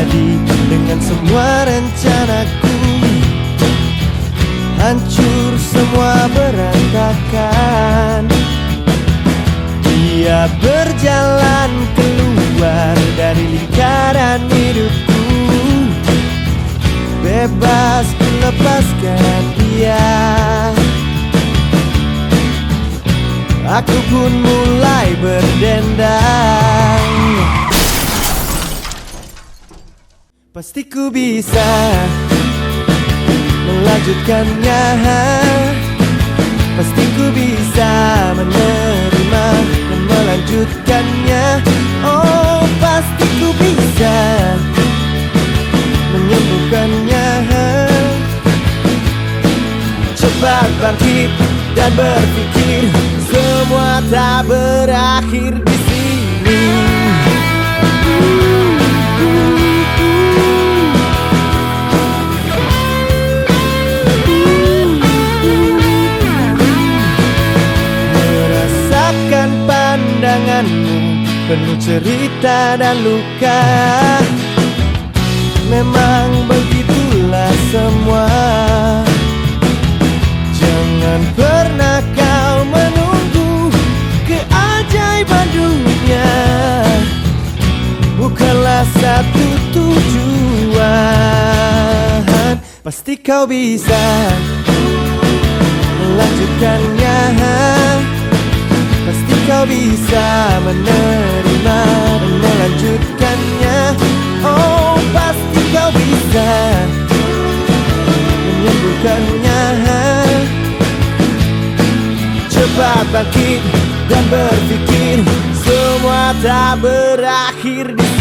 terjadi dengan semua rencanaku. Hancur semua berantakan. Dia berjalan keluar dari lingkaran hidupku. Bebas melepaskan dia. Aku pun Pasti ku bisa melanjutkannya. Pasti ku bisa menerima dan melanjutkannya. Oh pasti ku bisa menyembuhkannya. Cepat bangkit dan berpikir Semua tak berakhir di Cerita dan luka. Memang begitulah semua. Jangan pernah kau menunggu Keajaiban dunia. Bukanlah satu tujuan. Pasti kau bisa Melanjutkannya. Pasti kau bisa menerima Cepat bangkit dan berpikir Semua tak berakhir di sini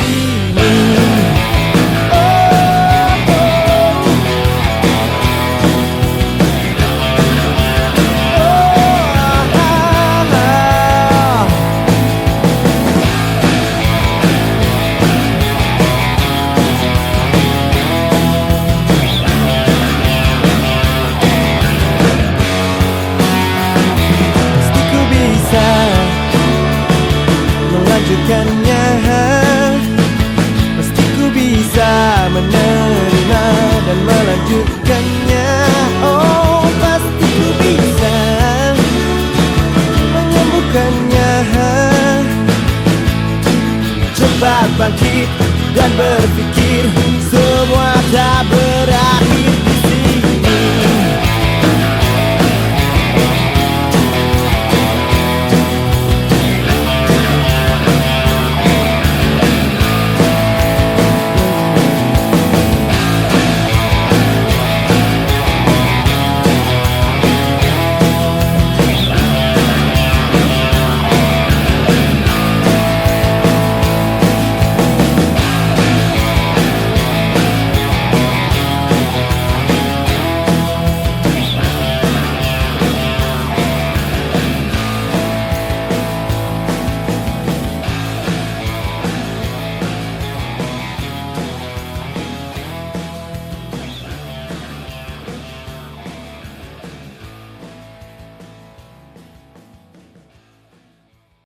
cepat bangkit dan berpikir semua tak ber